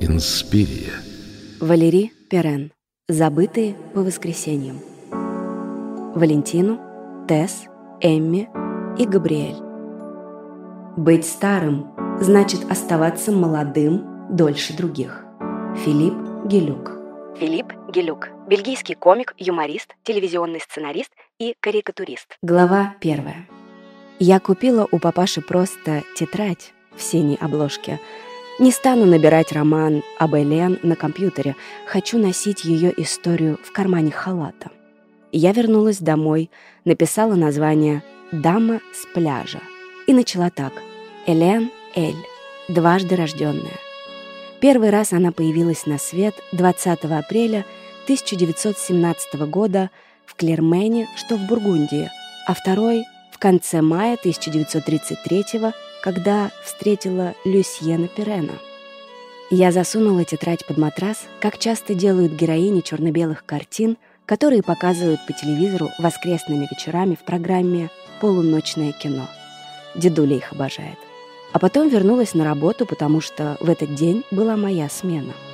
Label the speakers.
Speaker 1: Инспирия.
Speaker 2: Валерий Перен. Забытые по воскресеньям. Валентину, Тесс, Эмми и Габриэль. Быть старым значит оставаться молодым дольше других. Филипп Гелюк. Филипп Гелюк. Бельгийский комик, юморист, телевизионный сценарист и карикатурист. Глава первая. Я купила у папаши просто тетрадь в синей обложке – не стану набирать роман об Элен на компьютере. Хочу носить ее историю в кармане халата. Я вернулась домой, написала название «Дама с пляжа» и начала так. Элен Эль, дважды рожденная. Первый раз она появилась на свет 20 апреля 1917 года в Клермене, что в Бургундии, а второй — в конце мая 1933 года когда встретила Люсьена Перена. Я засунула тетрадь под матрас, как часто делают героини черно-белых картин, которые показывают по телевизору воскресными вечерами в программе «Полуночное кино». Дедуля их обожает. А потом вернулась на работу, потому что в этот день была моя смена —